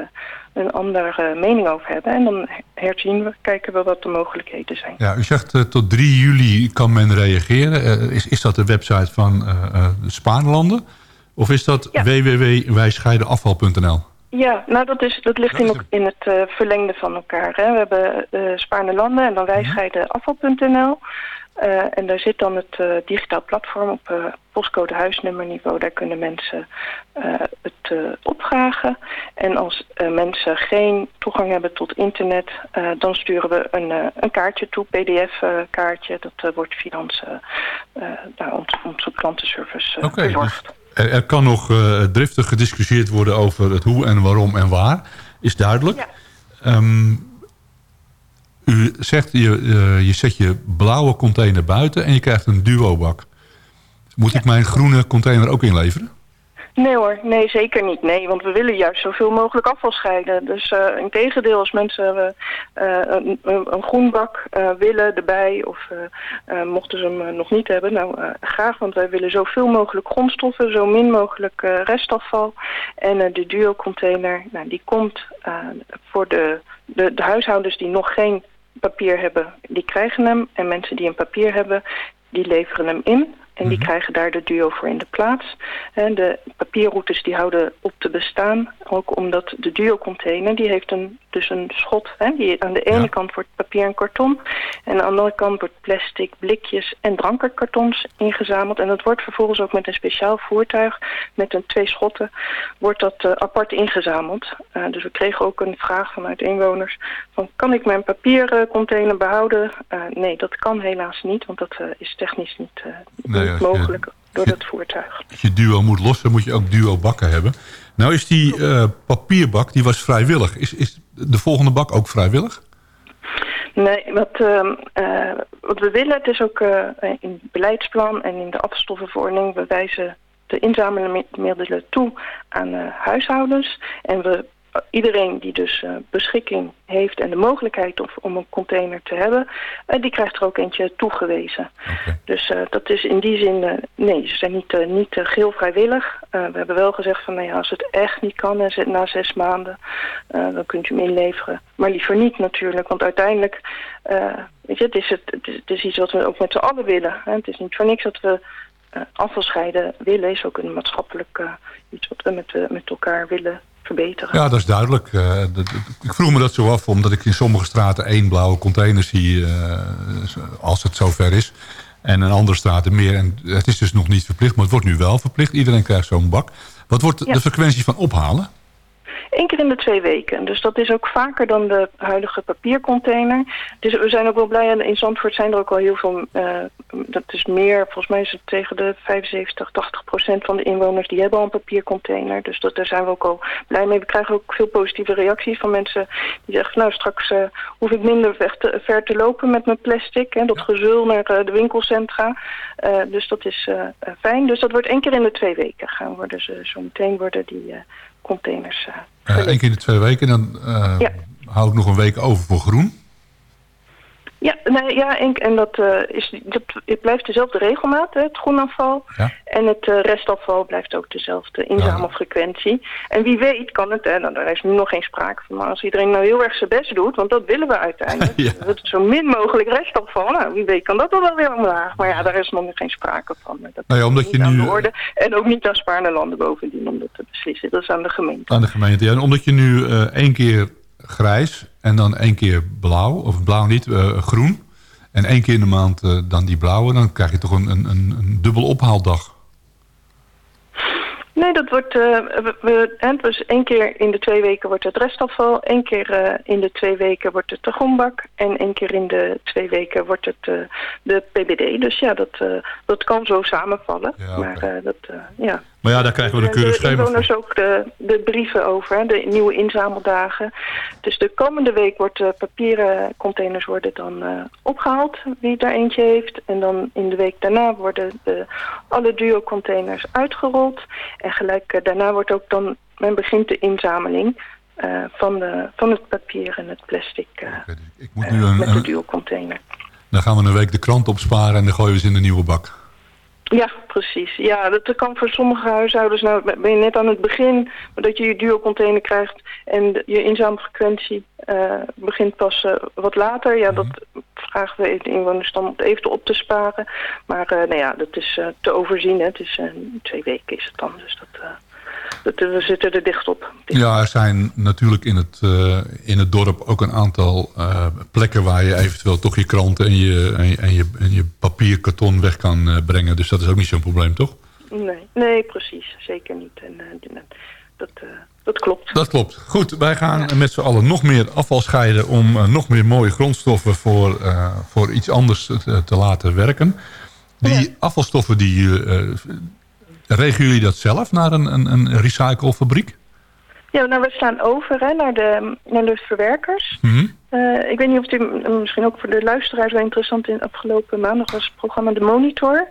een andere mening over hebben. En dan herzien we, kijken we wat de mogelijkheden zijn. Ja, u zegt eh, tot 3 juli kan men reageren. Eh, is, is dat de website van eh eh, de Spaarlanden? Of is dat www.wijscheidenafval.nl? Ja, nou dat, is, dat ligt in, ook in het eh, verlengde van elkaar. Hè. We hebben uh, Spaarne Landen en dan wij scheiden afval.nl. Uh, en daar zit dan het uh, digitaal platform op uh, postcode huisnummerniveau. Daar kunnen mensen het opvragen. En als mensen geen toegang hebben tot internet, dan sturen we een, een kaartje toe, pdf-kaartje. Dat wordt via onze, nou, onze, klantenservice okay, bezorgd. Dus er, er, kan nog driftig gediscussieerd worden over het hoe en waarom en waar. Is duidelijk. Ja. Um, u zegt, je, uh, je zet je blauwe container buiten en je krijgt een duo-bak. Moet ja. ik mijn groene container ook inleveren? Nee hoor, nee zeker niet. Nee, want we willen juist zoveel mogelijk afval scheiden. Dus uh, in tegendeel, als mensen uh, een, een groenbak uh, willen erbij... of mochten ze hem nog niet hebben, nou graag. Want wij willen zoveel mogelijk grondstoffen, zo min mogelijk restafval. En de duo-container, nou, die komt voor de, de, de huishoudens die nog geen papier hebben, die krijgen hem. En mensen die een papier hebben, die leveren hem in. En die -hmm. krijgen daar de duo voor in de plaats. En de papierroutes die houden op te bestaan. Ook omdat de duo-container, die heeft een, dus een schot. Hè, die aan de ene ja. kant wordt papier en karton. En aan de andere kant wordt plastic, blikjes en drankenkartons ingezameld. En dat wordt vervolgens ook met een speciaal voertuig, met een twee schotten, wordt dat uh, apart ingezameld. Uh, dus we kregen ook een vraag vanuit inwoners. Van, kan ik mijn papiercontainer behouden? Uh, nee, dat kan helaas niet, want dat is technisch niet... Nee mogelijk je, door dat voertuig. Als je duo moet lossen, moet je ook duo bakken hebben. Nou is die uh, papierbak, die was vrijwillig. Is, is de volgende bak ook vrijwillig? Nee, wat, uh, uh, wat we willen, het is ook uh, in het beleidsplan en in de afvalstoffenverordening, we wijzen de inzamelmiddelen toe aan huishoudens. En we iedereen die dus uh, beschikking heeft en de mogelijkheid om, om een container te hebben, uh, die krijgt er ook eentje toegewezen. Okay. Dus uh, dat is in die zin, nee, ze zijn niet, niet geheel vrijwillig. we hebben wel gezegd van, nou ja, als het echt niet kan en na zes maanden, dan kunt u hem inleveren. Maar liever niet natuurlijk, want uiteindelijk, weet je, het is, het, het, is, het is iets wat we ook met z'n allen willen. Hè? Het is niet voor niks dat we afvalscheiden willen, is ook een maatschappelijk iets wat we met, met elkaar willen verbeteren. Ja, dat is duidelijk. Dat, ik vroeg me dat zo af, omdat ik in sommige straten één blauwe container zie, als het zover is. En in andere straten meer. En het is dus nog niet verplicht, maar het wordt nu wel verplicht. Iedereen krijgt zo'n bak. Wat wordt ja. de frequentie van ophalen? Eén keer in de twee weken. Dus dat is ook vaker dan de huidige papiercontainer. Dus we zijn ook wel blij. En in Zandvoort zijn er ook al heel veel... eh, dat is meer, volgens mij is het tegen de 75, 80 procent van de inwoners... die hebben al een papiercontainer. Dus dat, daar zijn we ook al blij mee. We krijgen ook veel positieve reacties van mensen die zeggen... nou, straks eh, hoef ik minder weg te- ver te lopen met mijn plastic. Hè, dat gezul naar eh, de winkelcentra. Dus dat is fijn. Dus dat wordt één keer in de twee weken gaan worden ze zo meteen worden die containers. Eh, Eén keer in de twee weken, dan eh, hou ik nog een week over voor groen. Ja, nee, ja en, en dat, eh, is, dat het blijft dezelfde regelmaat, hè, het groenafval. Ja. En het eh, restafval blijft ook dezelfde inzamelfrequentie. En wie weet kan het, hè, nou, daar is nu nog geen sprake van, maar als iedereen nou heel erg zijn best doet, want dat willen we uiteindelijk, dat het zo min mogelijk restafval, nou wie weet kan dat dan wel weer omlaag. Maar ja, daar is nog geen sprake van. Dat Nou ja, omdat je aan nu- de orde. En ook niet aan Spaarne landen bovendien om dat te beslissen. Dat is aan de gemeente. Aan de gemeente. Ja, en omdat je nu eh, één keer grijs en dan één keer blauw, of blauw niet, eh, groen. En één keer in de maand eh, dan die blauwe, dan krijg je toch een, een, een, dubbel ophaaldag. Nee, dat wordt, eh, we, dus één keer in de twee weken wordt het restafval, één keer in de twee weken wordt het de groenbak en één keer in de twee weken wordt het de PBD. Dus ja, dat, dat kan zo samenvallen. maar dat, ja. Maar ja, daar krijgen we een Er keurig de schema voor. inwoners ook de, de brieven over, de nieuwe inzameldagen. Dus de komende week wordt de papieren containers worden dan eh, opgehaald, wie er eentje heeft. En dan in de week daarna worden de, alle duo-containers uitgerold. En gelijk eh, daarna wordt ook dan, men begint de inzameling eh, van, de, van het papier en het plastic eh, Ik moet nu een, met de duo-container. dan gaan we een week de krant opsparen en dan gooien we ze in de nieuwe bak. Ja, precies. Ja, dat kan voor sommige huishoudens. Nou, ben je net aan het begin dat je je duo-container krijgt en je inzamelfrequentie eh, begint pas eh, wat later. Ja, dat vragen we de inwoners dan even op te sparen. Maar eh, nou ja, dat is te overzien. Hè. Het is twee weken is het dan, dus dat, we zitten er dicht op. Ja, er zijn natuurlijk in het, eh, in het dorp ook een aantal eh, plekken waar je eventueel toch je kranten en je, en je, en je, en je papier, karton weg kan eh, brengen. Dus dat is ook niet zo'n probleem, toch? Nee, nee, precies. Zeker niet. En eh, dat, eh, dat klopt. Dat klopt. Goed, wij gaan met z'n allen nog meer afval scheiden... om eh, nog meer mooie grondstoffen voor, eh, voor iets anders te, te laten werken. Die afvalstoffen, die, regelen jullie dat zelf naar een, een, een recyclefabriek? Ja, nou, we staan over hè, naar, de, naar de verwerkers. Mhm. Eh, ik weet niet of het u- misschien ook voor de luisteraars wel interessant in afgelopen maandag was het programma De Monitor.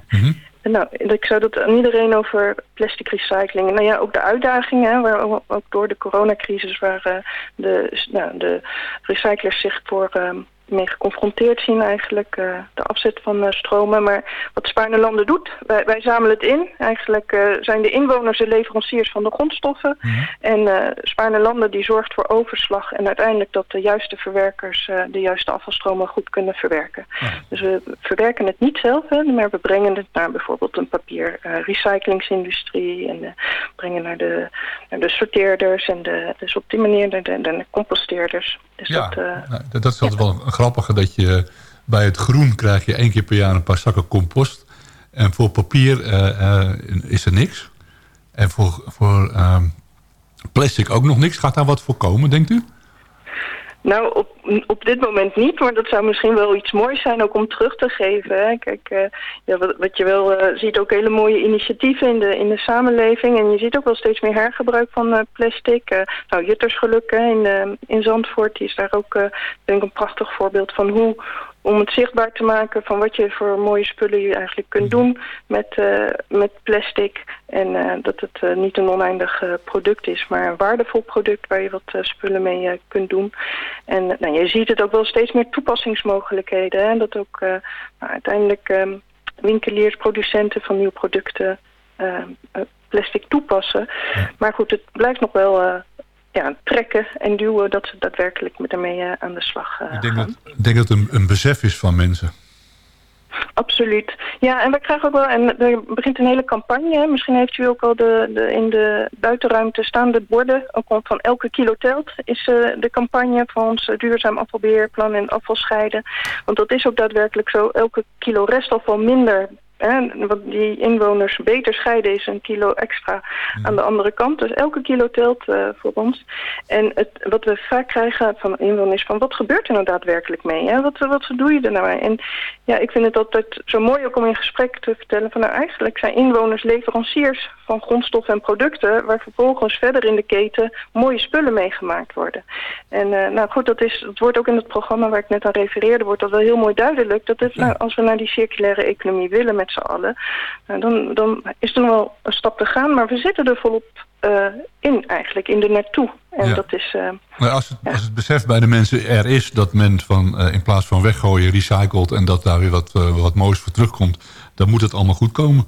En nou, ik zou dat aan iedereen over plastic recycling. Nou ja, ook de uitdagingen, waar ook door de coronacrisis waar eh, de, nou, de recyclers zich voor eh, mee geconfronteerd zien eigenlijk. eh, de afzet van eh, stromen. Maar wat Spaarne Landen doet, wij, wij zamelen het in. Eigenlijk eh, zijn de inwoners de leveranciers van de grondstoffen. En eh Spaarne Landen die zorgt voor overslag en uiteindelijk dat de juiste verwerkers de juiste afvalstromen goed kunnen verwerken. Dus we verwerken het niet zelf, hè, maar we brengen het naar bijvoorbeeld een papier recyclingsindustrie en brengen naar de, naar de sorteerders en de, dus op die manier de, de, de composteerders. Dus Ja, dat, eh, Nou, dat, dat is altijd wel een grappige dat je bij het groen krijg je één keer per jaar een paar zakken compost. En voor papier eh, eh, is er niks. En voor, voor ehm, plastic ook nog niks. Gaat daar wat voor komen, denkt u? Nou, op, op dit moment niet, maar dat zou misschien wel iets moois zijn ook om terug te geven. Kijk, eh, ja, wat, wat je wel eh, ziet, ook hele mooie initiatieven in de, in de samenleving. En je ziet ook wel steeds meer hergebruik van eh, plastic. Nou, Juttersgeluk hè, in, in Zandvoort, die is daar ook denk ik een prachtig voorbeeld van hoe om het zichtbaar te maken van wat je voor mooie spullen je eigenlijk kunt doen met, eh, met plastic. En eh, dat het eh, niet een oneindig product is, maar een waardevol product waar je wat spullen mee kunt doen. En nou, je ziet het ook wel steeds meer toepassingsmogelijkheden. Hè? Dat ook nou, uiteindelijk eh, winkeliers, producenten van nieuwe producten eh, eh, plastic toepassen. Maar goed, het blijft nog wel ja, trekken en duwen dat ze daadwerkelijk met ermee eh, aan de slag eh, Ik denk dat, ik denk dat het een, een besef is van mensen. Absoluut. Ja, en we krijgen ook wel, en er begint een hele campagne. Misschien heeft u ook al de, de, in de buitenruimte staande borden, ook al van elke kilo telt, is eh, de campagne van ons duurzaam afvalbeheerplan en afvalscheiden. Want dat is ook daadwerkelijk zo. Elke kilo restafval minder hè, wat die inwoners beter scheiden is een kilo extra aan de andere kant. Dus elke kilo telt eh, voor ons. En het, wat we vaak krijgen van inwoners van wat gebeurt er nou daadwerkelijk mee? Hè? Wat, wat doe je er nou mee? En ja, ik vind het altijd zo mooi ook om in gesprek te vertellen van nou eigenlijk zijn inwoners leveranciers van grondstoffen en producten waar vervolgens verder in de keten mooie spullen mee gemaakt worden. En uh, nou goed, dat, is, dat wordt ook in het programma waar ik net aan refereerde, wordt dat wel heel mooi duidelijk. Dat het, nou, als we naar die circulaire economie willen met z'n allen, nou, dan, dan is er nog wel een stap te gaan, maar we zitten er volop uh, in eigenlijk, in de naartoe. En Ja. dat is... Uh, Maar als het, als het besef bij de mensen er is dat men van, eh, in plaats van weggooien recycelt... en dat daar weer wat, eh, wat moois voor terugkomt, dan moet het allemaal goed komen.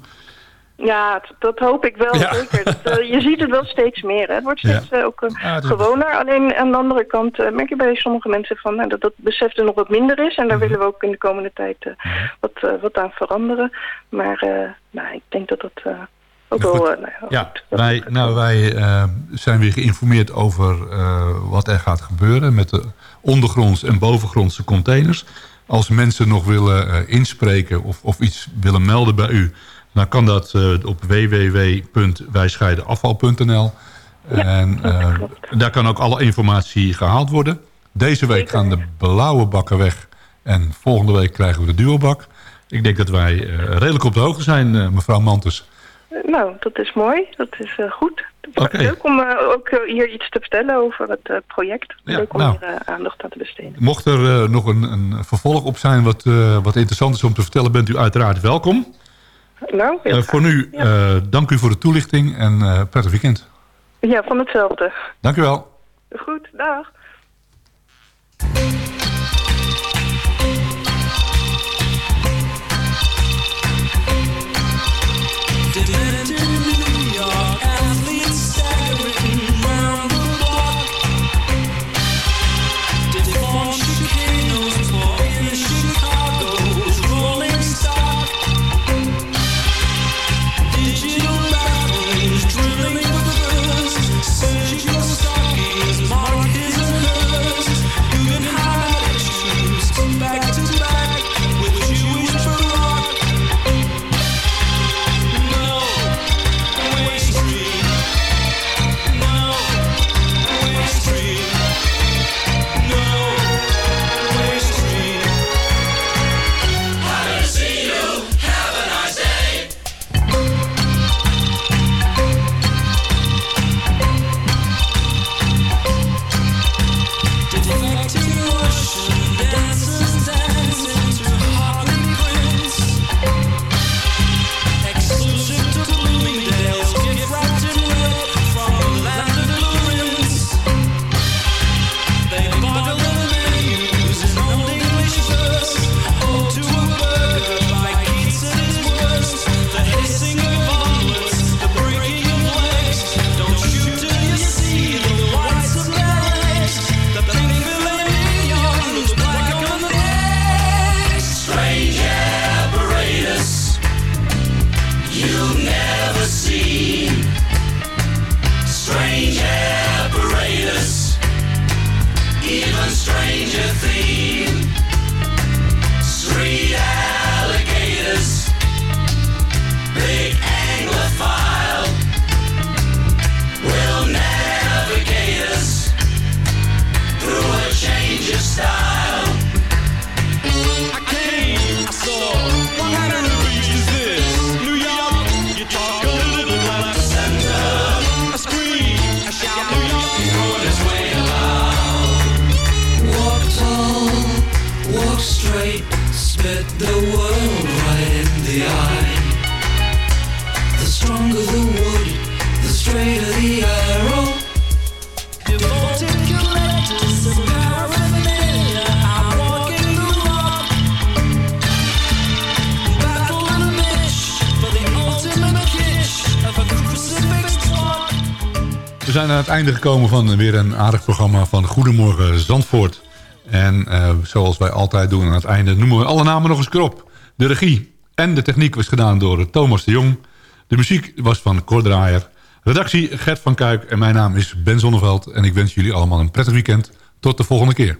Ja, dat hoop ik wel Ja. zeker. Dat, eh, je ziet het wel steeds meer. Hè. Het wordt steeds Ja. eh, ook eh, is- gewoner. Alleen aan de andere kant eh, merk je bij sommige mensen van, nou, dat dat besef er nog wat minder is. En daar Mhm. willen we ook in de komende tijd eh, wat, wat aan veranderen. Maar eh, nou, ik denk dat dat eh, ook wel... nou, Ja, wij, nou, wij eh, zijn weer geïnformeerd over eh, wat er gaat gebeuren... met de ondergronds en bovengrondse containers. Als mensen nog willen eh, inspreken of, of iets willen melden bij u... dan kan dat eh, op www.wijscheidenafval.nl. en eh, daar kan ook alle informatie gehaald worden. Deze week gaan de blauwe bakken weg... en volgende week krijgen we de duobak. Ik denk dat wij eh, redelijk op de hoogte zijn, mevrouw Mantus. Nou, dat is mooi. Dat is eh, goed. Oké. Leuk om ook hier iets te vertellen over het project. Ja, Leuk om nou. hier aandacht aan te besteden. Mocht er nog een, een vervolg op zijn wat, wat interessant is om te vertellen... bent u uiteraard welkom. Nou, heel Eh, voor nu, eh, dank u voor de toelichting en eh prettig weekend. Ja, van hetzelfde. Dank u wel. Goed, dag. Einde gekomen van weer een aardig programma van Goedemorgen Zandvoort. En eh, zoals wij altijd doen aan het einde noemen we alle namen nog eens keer op. De regie en de techniek was gedaan door Thomas de Jong. De muziek was van Cor Draaier. Redactie Gert van Kuik en mijn naam is Ben Zonneveld. En ik wens jullie allemaal een prettig weekend. Tot de volgende keer.